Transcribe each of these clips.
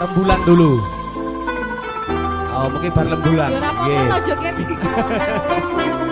rembulan dulu. Oh, mungkin bar rembulan. Ya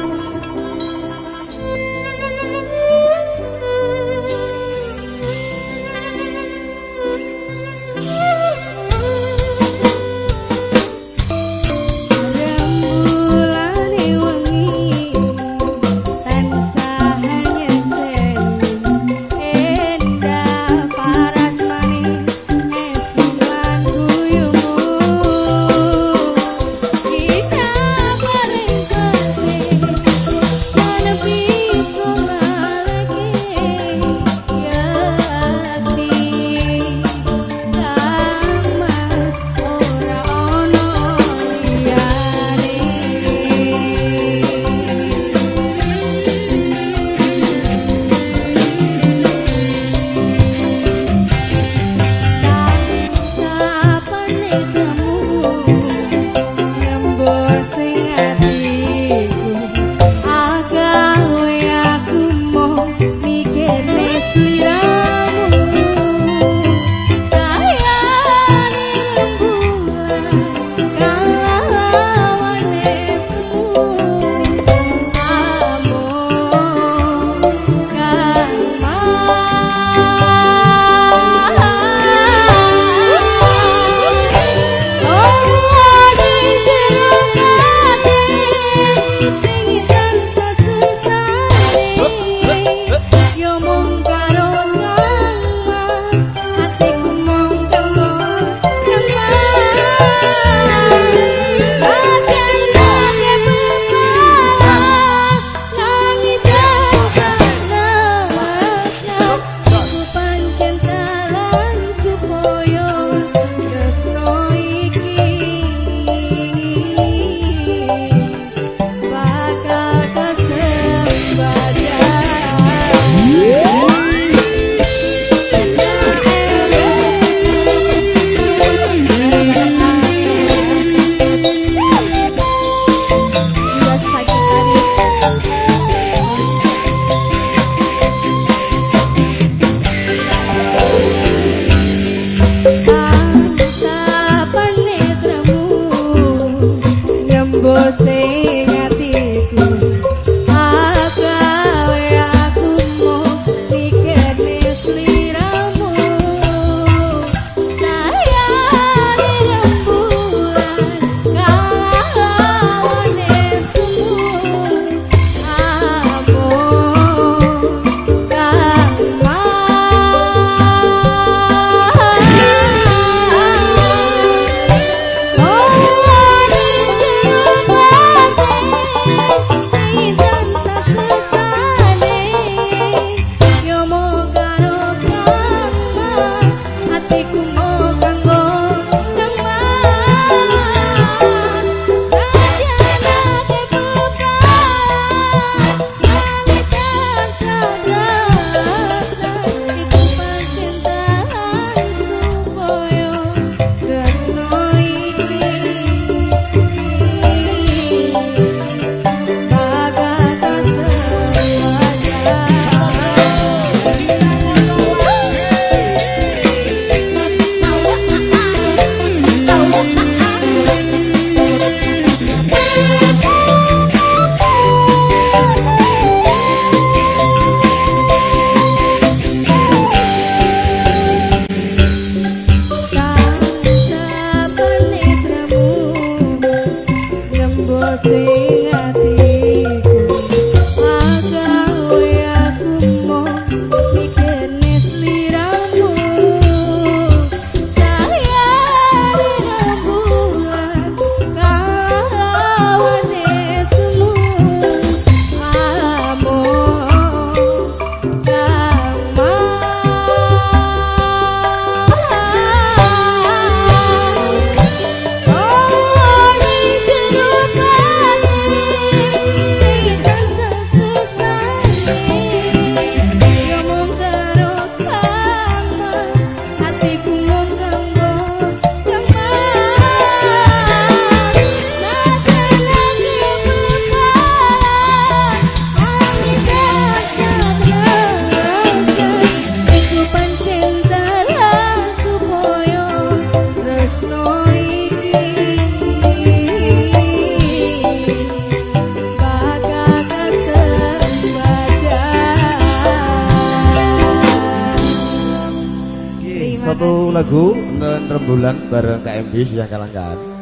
satu lagu Nen Rembulan bareng KMB yang kalangkan